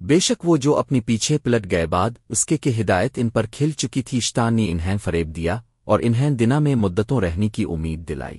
بے شک وہ جو اپنی پیچھے پلٹ گئے بعد اس کے کہ ہدایت ان پر کھل چکی تھی اشتان نے انہیں فریب دیا اور انہیں دنا میں مدتوں رہنے کی امید دلائی۔